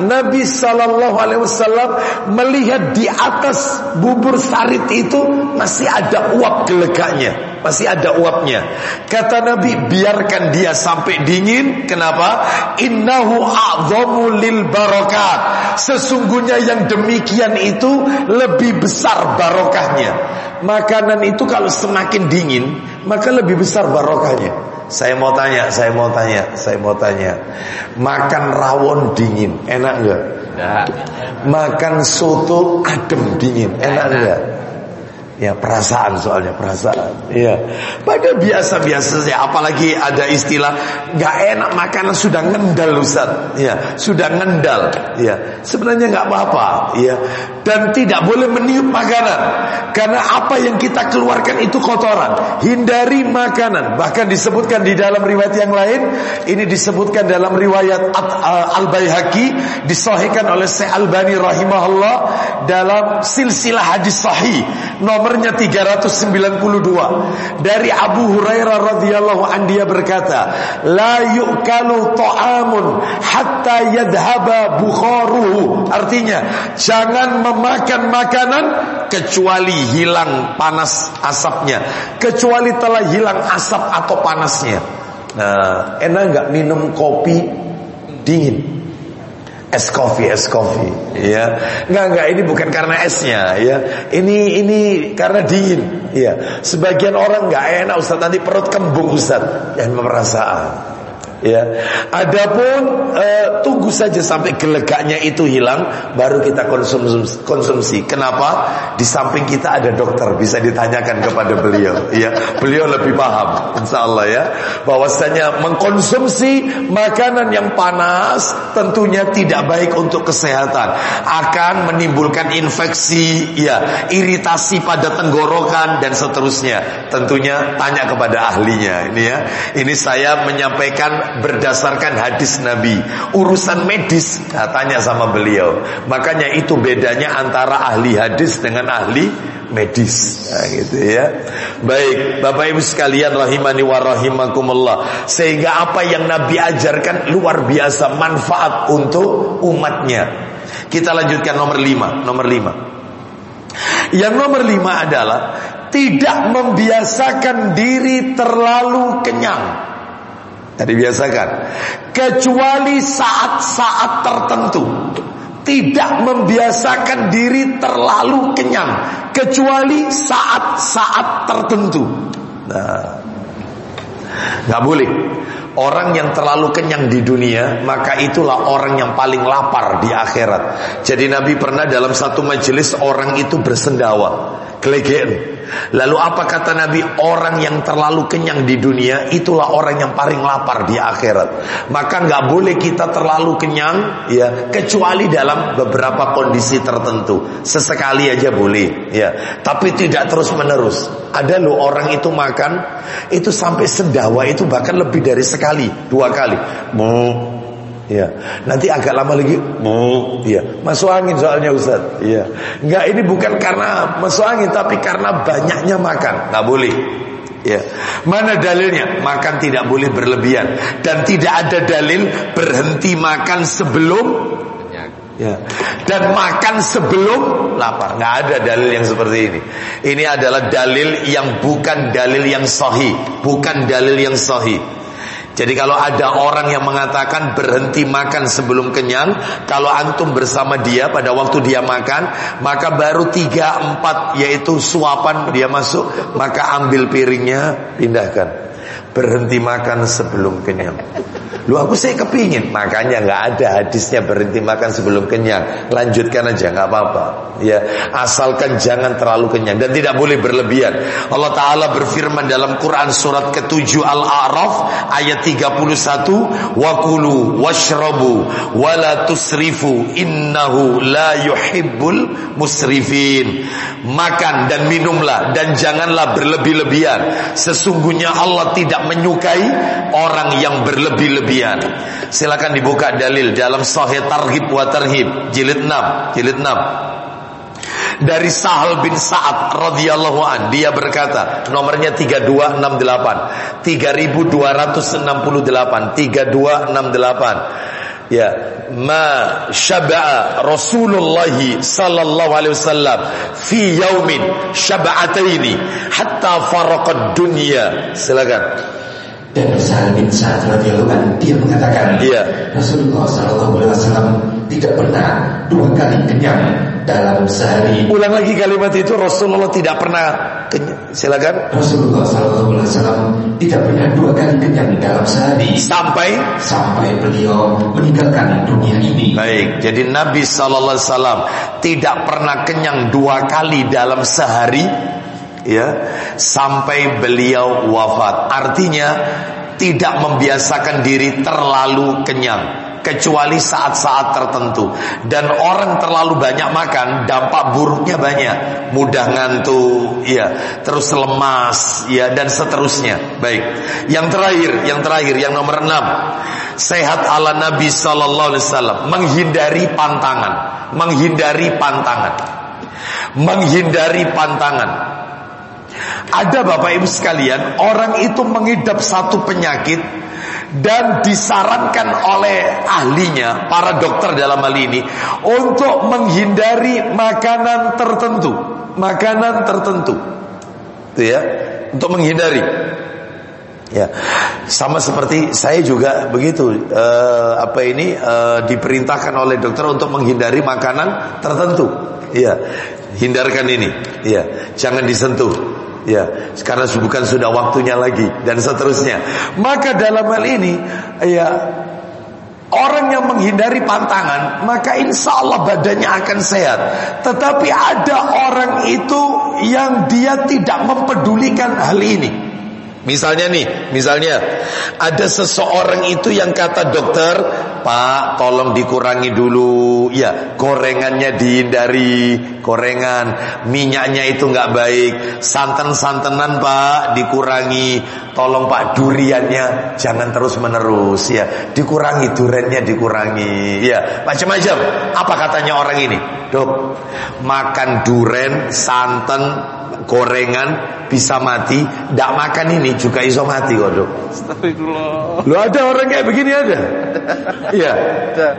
Nabi Shallallahu Alaihi Wasallam melihat di atas bubur sarit itu masih ada uap gelegaknya, masih ada uapnya. Kata Nabi, biarkan dia sampai dingin. Kenapa? Innahu a'zamu lil barakat. Sesungguhnya yang demikian itu lebih besar barokahnya. Makanan itu kalau semakin dingin, maka lebih besar barokahnya. Saya mau tanya, saya mau tanya, saya mau tanya. Makan rawon dingin, enak enggak? Makan soto adem dingin, enak enggak? Ya perasaan soalnya perasaan. Ya. Padahal biasa-biasa saja. Apalagi ada istilah nggak enak makanan sudah ngendal Ustaz. Ya, sudah ngendal. Ya, sebenarnya nggak apa-apa. Ya, dan tidak boleh meniup makanan karena apa yang kita keluarkan itu kotoran. Hindari makanan. Bahkan disebutkan di dalam riwayat yang lain. Ini disebutkan dalam riwayat Al Baihaqi disahihkan oleh Syekh Albani rahimahullah dalam silsilah hadis sahih nomor nomornya 392 dari Abu Hurairah radhiyallahu an dia berkata la yu'kalu ta'amun hatta yadhhaba bukharuhu. Artinya jangan memakan makanan kecuali hilang panas asapnya kecuali telah hilang asap atau panasnya. Nah enak nggak minum kopi dingin es kopi es kopi ya. Nggak nggak ini bukan karena esnya ya. Ini ini karena dingin ya. Sebagian orang nggak enak Ustaz. Nanti perut kembung Ustaz. Dan perasaan Ya, adapun e, tunggu saja sampai gelegaknya itu hilang, baru kita konsumsi. konsumsi. Kenapa? Di samping kita ada dokter, bisa ditanyakan kepada beliau. Ya, beliau lebih paham, insya Allah ya. Bahwasanya mengkonsumsi makanan yang panas tentunya tidak baik untuk kesehatan, akan menimbulkan infeksi, ya, iritasi pada tenggorokan dan seterusnya. Tentunya tanya kepada ahlinya. Ini ya, ini saya menyampaikan berdasarkan hadis Nabi. Urusan medis, nah, tanya sama beliau. Makanya itu bedanya antara ahli hadis dengan ahli medis. Nah, gitu ya. Baik, Bapak Ibu sekalian rahimani wa rahimakumullah. Sehingga apa yang Nabi ajarkan luar biasa manfaat untuk umatnya. Kita lanjutkan nomor lima, nomor lima. Yang nomor lima adalah tidak membiasakan diri terlalu kenyang. Jadi biasakan Kecuali saat-saat tertentu. Tidak membiasakan diri terlalu kenyang. Kecuali saat-saat tertentu. Nah boleh. Orang yang terlalu kenyang di dunia Maka itulah orang yang paling lapar di akhirat. Jadi Nabi pernah dalam satu majelis Orang itu bersendawa. Kelegean Lalu apa kata Nabi Orang yang terlalu kenyang di dunia Itulah orang yang paling lapar di akhirat Maka nggak boleh kita terlalu kenyang ya Kecuali dalam beberapa kondisi tertentu Sesekali aja boleh ya Tapi tidak terus menerus Ada loh orang itu makan Itu sampai sendawa itu bahkan lebih dari sekali dua kali. Mu. Ya. Nanti agak lama lagi mu. Ya. Masuk angin soalnya Ustaz. Ya. Enggak ini bukan karena masuk angin tapi karena banyaknya makan. Enggak boleh. Ya. Mana dalilnya? Makan tidak boleh berlebihan dan tidak ada dalil berhenti makan sebelum Ya. Dan makan sebelum lapar. Nggak ada dalil yang seperti ini. Ini adalah dalil yang bukan dalil yang sahih, bukan dalil yang sahih. Jadi kalau ada orang yang mengatakan berhenti makan sebelum kenyang, kalau antum bersama dia pada waktu dia makan, maka baru tiga empat yaitu suapan dia masuk, maka ambil piringnya, pindahkan. Berhenti makan sebelum kenyang. Lu aku saya kepingin. Makanya nggak ada hadisnya berhenti makan sebelum kenyang. Lanjutkan aja nggak apa-apa. Ya Asalkan jangan terlalu kenyang Dan tidak boleh berlebihan. Allah Ta'ala berfirman dalam Quran surat ke-7 Al-A'raf Ayat 31 Wakulu washrabu Wala tusrifu Innahu la yuhibbul musrifin. Makan dan minumlah Dan janganlah berlebih-lebihan. Sesungguhnya Allah tidak menyukai Orang yang berlebih-lebihan berlebihan. Silakan dibuka dalil dalam Sahih Targhib wa Tarhib jilid 6, jilid 6 dari Sahal bin Sa'ad radhiyallahu an dia berkata nomornya 3268 3268 3268 ya ma syaba'a Rasulullah sallallahu alaihi wasallam fi yaumin syaba'ataini hatta faraqad dunya. Silakan dan Sa'ad bin Sa'ad radhiyallahu anhu dia mengatakan, iya. Rasulullah sallallahu alaihi wasallam tidak pernah dua kali kenyang dalam sehari. Ulang lagi kalimat itu Rasulullah tidak pernah kenyang. Silakan. Rasulullah sallallahu alaihi wasallam tidak pernah dua kali kenyang dalam sehari sampai sampai beliau meninggalkan dunia ini. Baik, jadi Nabi sallallahu alaihi wasallam tidak pernah kenyang dua kali dalam sehari ya sampai beliau wafat. Artinya tidak membiasakan diri terlalu kenyang kecuali saat-saat tertentu. Dan orang terlalu banyak makan dampak buruknya banyak. Mudah ngantuk ya. Terus lemas ya dan seterusnya. Baik. Yang terakhir yang terakhir yang nomor enam. Sehat ala Nabi Sallallahu Alaihi Wasallam. Menghindari pantangan. Menghindari pantangan. Menghindari pantangan ada Bapak Ibu sekalian, orang itu mengidap satu penyakit dan disarankan oleh ahlinya, para dokter dalam hal ini, untuk menghindari makanan tertentu, makanan tertentu, itu ya, untuk menghindari. Ya, sama seperti saya juga begitu. Uh, apa ini uh, diperintahkan oleh dokter untuk menghindari makanan tertentu. Ya, hindarkan ini. Ya, jangan disentuh. Ya, karena bukan sudah waktunya lagi dan seterusnya. Maka dalam hal ini, ya Orang yang menghindari pantangan Maka insya Allah badannya akan sehat. Tetapi ada orang itu Yang dia tidak mempedulikan hal ini. Misalnya nih, misalnya ada seseorang itu yang kata dokter, Pak, tolong dikurangi dulu, ya gorengannya dihindari, gorengan, minyaknya itu nggak baik, santan-santanan Pak dikurangi, tolong Pak duriannya jangan terus menerus, ya dikurangi duriannya dikurangi, ya macam-macam. Apa katanya orang ini, dok? Makan duren, santan, gorengan bisa mati, tidak makan ini juga iso mati kok dok. Lu ada orang kayak begini ada? Iya.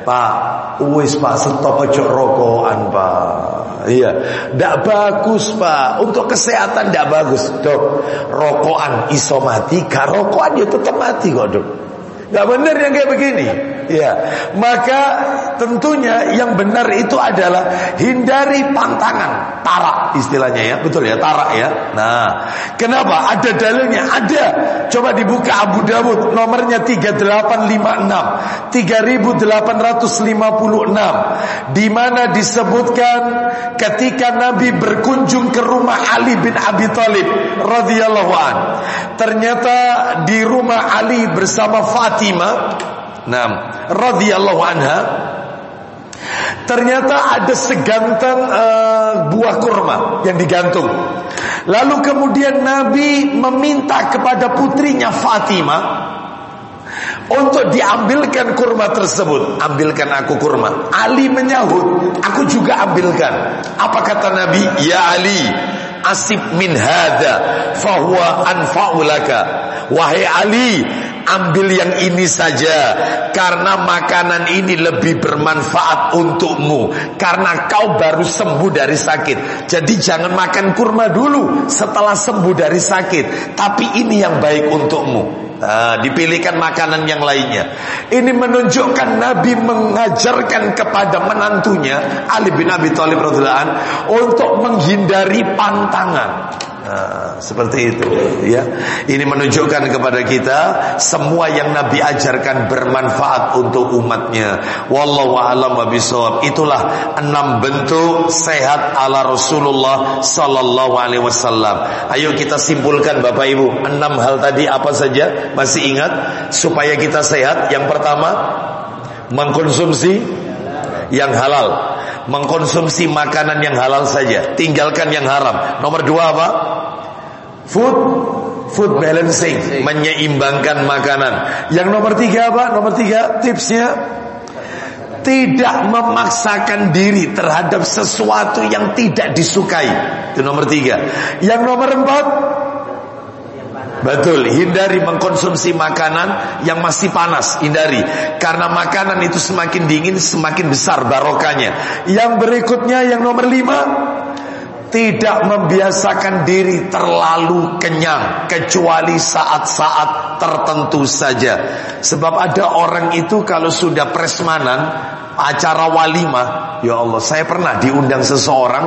Pak, wis Pak stop aja rokokan Pak. Iya. Tidak bagus Pak. Untuk kesehatan tidak bagus dok. Rokokan iso mati, gak rokokan ya tetap mati kok dok. Gak benar yang kayak begini. Ya, maka tentunya yang benar itu adalah hindari pantangan, tarak istilahnya ya, betul ya, tarak ya. Nah, kenapa? Ada dalilnya, ada. Coba dibuka Abu Dawud nomornya 3856, 3856 di mana disebutkan ketika Nabi berkunjung ke rumah Ali bin Abi Thalib radhiyallahu an. Ternyata di rumah Ali bersama Fatimah Nah, radhiyallahu anha Ternyata ada segantang uh, buah kurma yang digantung. Lalu kemudian Nabi meminta kepada putrinya Fatimah untuk diambilkan kurma tersebut. Ambilkan aku kurma. Ali menyahut, aku juga ambilkan. Apa kata Nabi? Ya Ali, asib min hada fahuwa anfa'ulaka. Wahai Ali, ambil yang ini saja karena makanan ini lebih bermanfaat untukmu karena kau baru sembuh dari sakit. Jadi jangan makan kurma dulu setelah sembuh dari sakit, tapi ini yang baik untukmu. Nah, dipilihkan makanan yang lainnya. Ini menunjukkan Nabi mengajarkan kepada menantunya Ali bin Abi Thalib untuk menghindari pantangan. Nah, seperti itu ya. Ini menunjukkan kepada kita semua yang Nabi ajarkan bermanfaat untuk umatnya. Wallahu a'lam bishawab. Itulah enam bentuk sehat ala Rasulullah sallallahu alaihi wasallam. Ayo kita simpulkan Bapak Ibu, enam hal tadi apa saja? Masih ingat supaya kita sehat? Yang pertama, mengkonsumsi yang halal mengkonsumsi makanan yang halal saja, tinggalkan yang haram. Nomor dua apa? Food food balancing, menyeimbangkan makanan. Yang nomor tiga apa? Nomor tiga tipsnya tidak memaksakan diri terhadap sesuatu yang tidak disukai. Itu nomor tiga. Yang nomor empat Betul, hindari mengkonsumsi makanan yang masih panas, hindari. Karena makanan itu semakin dingin, semakin besar barokahnya. Yang berikutnya, yang nomor lima, tidak membiasakan diri terlalu kenyang kecuali saat-saat tertentu saja. Sebab ada orang itu kalau sudah presmanan acara walimah, ya Allah, saya pernah diundang seseorang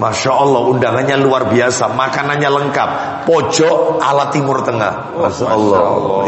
Masya Allah undangannya luar biasa Makanannya lengkap Pojok ala timur tengah Masya Allah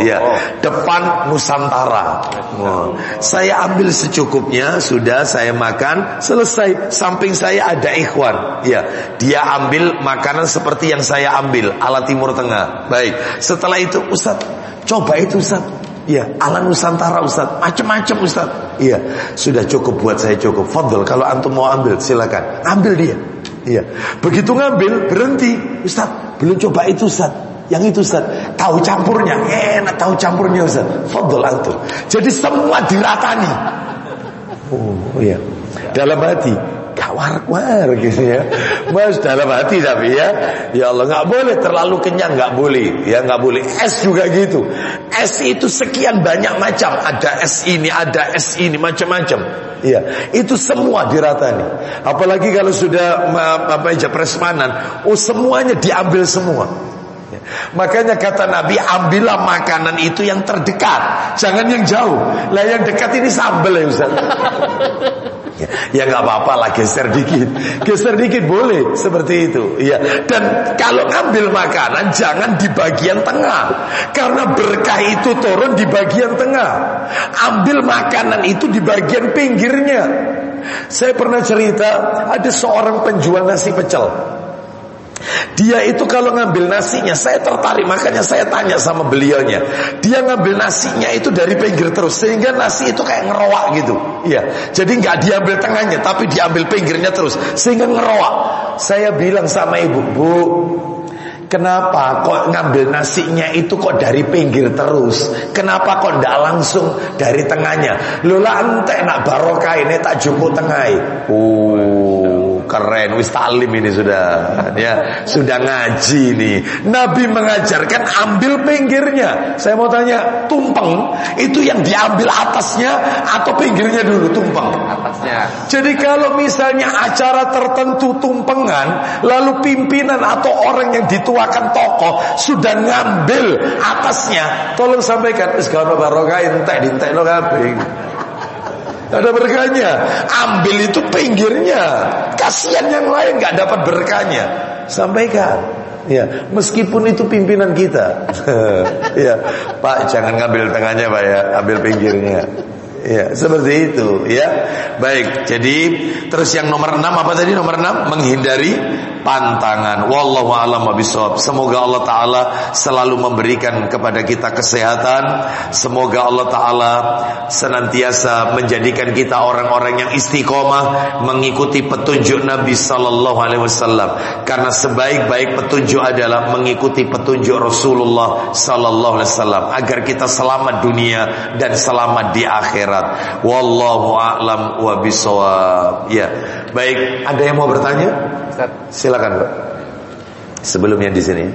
ya. Depan Nusantara oh. Saya ambil secukupnya Sudah saya makan Selesai Samping saya ada ikhwan ya. Dia ambil makanan seperti yang saya ambil Ala timur tengah Baik Setelah itu Ustaz Coba itu Ustaz Iya, ala Nusantara Ustaz, macam-macam Ustaz. Iya, sudah cukup buat saya cukup. Fadl kalau antum mau ambil silakan. Ambil dia. Iya. Begitu ngambil berhenti, Ustaz, belum coba itu Ustaz. Yang itu Ustaz, tahu campurnya, enak tahu campurnya Ustaz. Fadl antum. Jadi semua diratani. Oh, iya. Dalam hati, war-war gitu ya. Mas dalam hati tapi ya, ya Allah nggak boleh terlalu kenyang nggak boleh, ya nggak boleh. Es juga gitu. Es itu sekian banyak macam. Ada es ini, ada es ini, macam-macam. Ya, itu semua diratani. Apalagi kalau sudah apa aja presmanan, oh semuanya diambil semua. Ya. Makanya kata Nabi ambillah makanan itu yang terdekat Jangan yang jauh Lah yang dekat ini sambel ya Ustaz Ya, nggak apa-apa lah geser dikit, geser dikit boleh seperti itu. Ya, dan kalau ngambil makanan jangan di bagian tengah, karena berkah itu turun di bagian tengah. Ambil makanan itu di bagian pinggirnya. Saya pernah cerita ada seorang penjual nasi pecel. Dia itu kalau ngambil nasinya Saya tertarik makanya saya tanya sama beliaunya Dia ngambil nasinya itu dari pinggir terus Sehingga nasi itu kayak ngerowak gitu Iya, Jadi nggak diambil tengahnya Tapi diambil pinggirnya terus Sehingga ngerowak Saya bilang sama ibu Bu Kenapa kok ngambil nasinya itu kok dari pinggir terus? Kenapa kok ndak langsung dari tengahnya? Lola ente nak barokah ini tak jupuk tengah. Oh keren. Wis taklim ini sudah. Ya sudah ngaji nih Nabi mengajarkan ambil pinggirnya. Saya mau tanya tumpeng itu yang diambil atasnya atau pinggirnya dulu tumpeng? Atasnya. Jadi kalau misalnya acara tertentu tumpengan lalu pimpinan atau orang yang dituakan tokoh sudah ngambil atasnya tolong sampaikan wis gak barokah entek dintek lo ada berkahnya. Ambil itu pinggirnya. Kasihan yang lain nggak dapat berkahnya. Sampaikan. Ya, meskipun itu pimpinan kita. ya, Pak jangan ngambil tengahnya Pak ya, ambil pinggirnya. Ya, seperti itu ya. Baik, jadi terus yang nomor enam apa tadi nomor enam Menghindari pantangan. Wallahu a'lam bishawab. Semoga Allah taala selalu memberikan kepada kita kesehatan. Semoga Allah taala senantiasa menjadikan kita orang-orang yang istiqomah mengikuti petunjuk Nabi sallallahu alaihi wasallam. Karena sebaik-baik petunjuk adalah mengikuti petunjuk Rasulullah sallallahu alaihi wasallam agar kita selamat dunia dan selamat di akhirat akhirat. Wallahu a'lam wa bisawab. Ya. Baik, ada yang mau bertanya? Silakan, Pak. Sebelumnya di sini.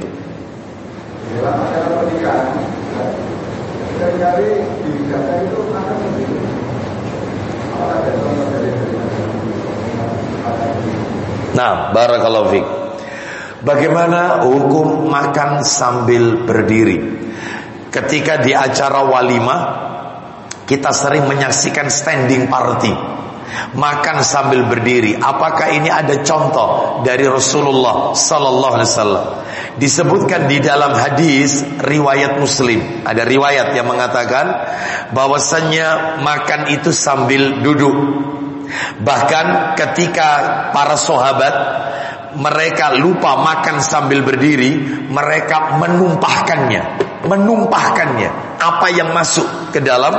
Nah, barakallahu fiik. Bagaimana hukum makan sambil berdiri? Ketika di acara walimah kita sering menyaksikan standing party. Makan sambil berdiri. Apakah ini ada contoh dari Rasulullah Sallallahu Alaihi Wasallam? Disebutkan di dalam hadis Riwayat muslim. Ada riwayat yang mengatakan bahwasannya makan itu sambil duduk. Bahkan ketika para sahabat mereka lupa makan sambil berdiri, mereka menumpahkannya, menumpahkannya. Apa yang masuk ke dalam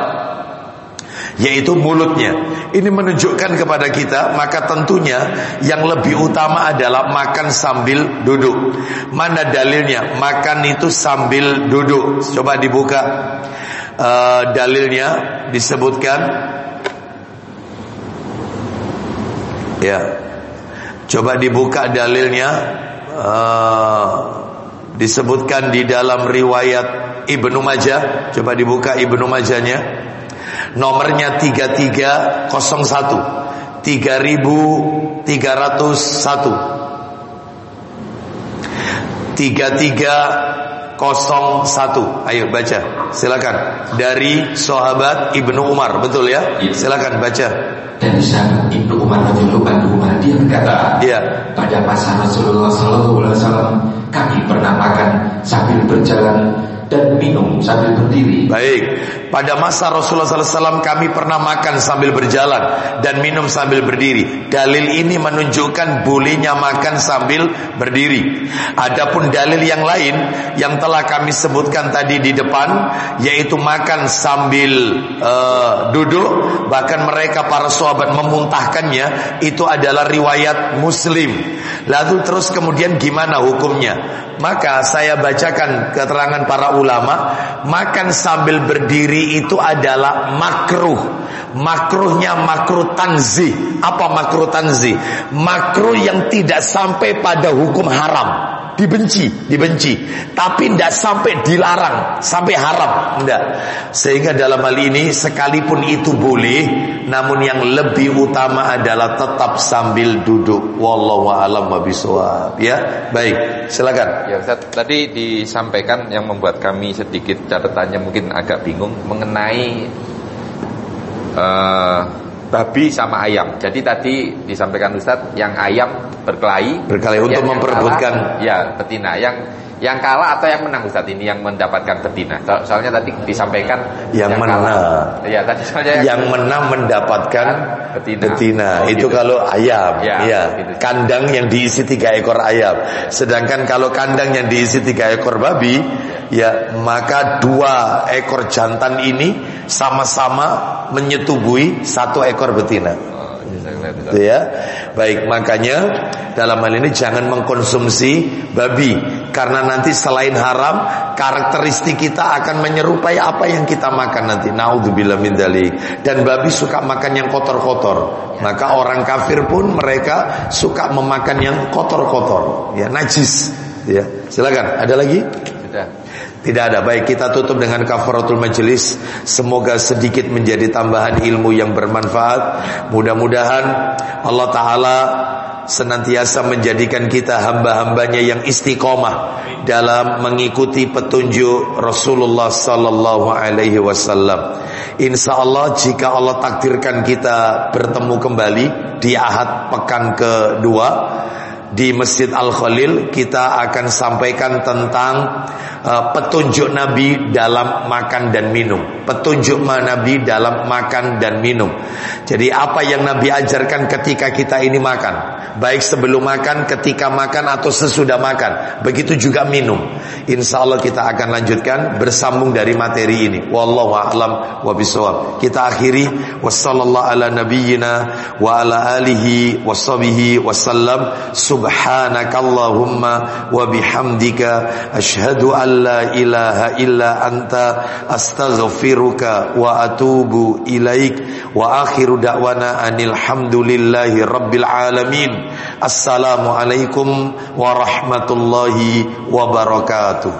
yaitu mulutnya. Ini menunjukkan kepada kita maka tentunya yang lebih utama adalah makan sambil duduk. Mana dalilnya? Makan itu sambil duduk. Coba dibuka uh, dalilnya disebutkan Ya. Coba dibuka dalilnya uh, disebutkan di dalam riwayat Ibnu Majah. Coba dibuka Ibnu Majahnya. Nomornya 3301 3301 3301 Ayo baca. Silakan. Dari sahabat Ibnu Umar, betul ya? Iya. Silakan baca. Dari sahabat Ibnu Umar dia berkata, Iya. pada masa Rasulullah sallallahu alaihi wasallam kami pernah makan sambil berjalan dan minum sambil berdiri. Baik, pada masa Rasulullah SAW kami pernah makan sambil berjalan dan minum sambil berdiri. Dalil ini menunjukkan bolehnya makan sambil berdiri. Adapun dalil yang lain yang telah kami sebutkan tadi di depan, yaitu makan sambil uh, duduk, bahkan mereka para sahabat memuntahkannya, itu adalah riwayat Muslim. Lalu terus kemudian gimana hukumnya? Maka saya bacakan keterangan para ulama, makan sambil berdiri itu adalah makruh. Makruhnya makruh tanzi. Apa makruh tanzi? Makruh yang tidak sampai pada hukum haram dibenci, dibenci, tapi tidak sampai dilarang, sampai haram, tidak. Sehingga dalam hal ini sekalipun itu boleh, namun yang lebih utama adalah tetap sambil duduk. Wallahu a'lam bishawab. Ya, baik. Silakan. Ya Ustaz, tadi disampaikan yang membuat kami sedikit catatannya mungkin agak bingung mengenai uh, babi sama ayam. Jadi tadi disampaikan Ustadz yang ayam berkelahi, berkelahi untuk memperebutkan ya betina. Yang yang kalah atau yang menang Ustadz ini yang mendapatkan betina. Soalnya tadi disampaikan yang, yang menang. Iya, tadi soalnya yang, yang menang mendapatkan betina. betina. Oh, Itu gitu. kalau ayam, ya, ya. Gitu. Kandang yang diisi tiga ekor ayam. Sedangkan kalau kandang yang diisi tiga ekor babi, ya maka dua ekor jantan ini sama-sama menyetubui satu ekor betina. Gitu ya. Baik, makanya dalam hal ini jangan mengkonsumsi babi karena nanti selain haram karakteristik kita akan menyerupai apa yang kita makan nanti. Nauzubillah min dzalik. Dan babi suka makan yang kotor-kotor. Maka orang kafir pun mereka suka memakan yang kotor-kotor, ya najis. Ya, silakan. Ada lagi? Sudah. Tidak ada. Baik kita tutup dengan kafaratul majelis. Semoga sedikit menjadi tambahan ilmu yang bermanfaat. Mudah-mudahan Allah Taala senantiasa menjadikan kita hamba-hambanya yang istiqomah dalam mengikuti petunjuk Rasulullah sallallahu alaihi wasallam. Insya Allah jika Allah takdirkan kita bertemu kembali di Ahad pekan kedua di Masjid Al Khalil kita akan sampaikan tentang uh, petunjuk Nabi dalam makan dan minum. Petunjuk Nabi dalam makan dan minum. Jadi apa yang Nabi ajarkan ketika kita ini makan, baik sebelum makan, ketika makan atau sesudah makan. Begitu juga minum. Insya Allah kita akan lanjutkan bersambung dari materi ini. Wallahu a'lam wa bishawab. Kita akhiri wassallallahu ala nabiyyina wa ala wasallam. سبحانك اللهم وبحمدك أشهد أن لا إله إلا أنت أستغفرك وأتوب إليك وآخر دعوانا أن الحمد لله رب العالمين السلام عليكم ورحمة الله وبركاته